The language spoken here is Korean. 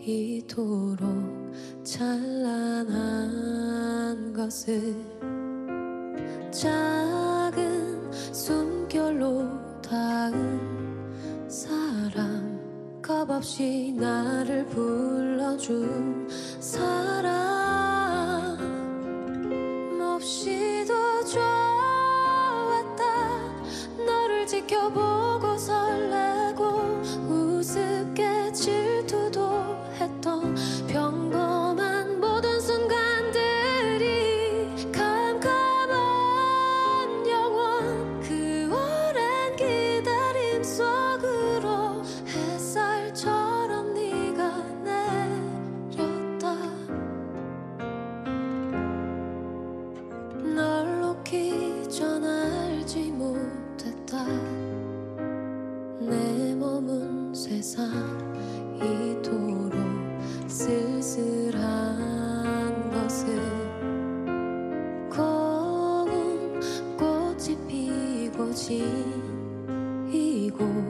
세상이도록 찬란한 것을 작은 숨결로 닿은 사람 겁없이 나를 불러준 사람 몹시도 좋았다. 너를 지켜보고 설레 记忆过。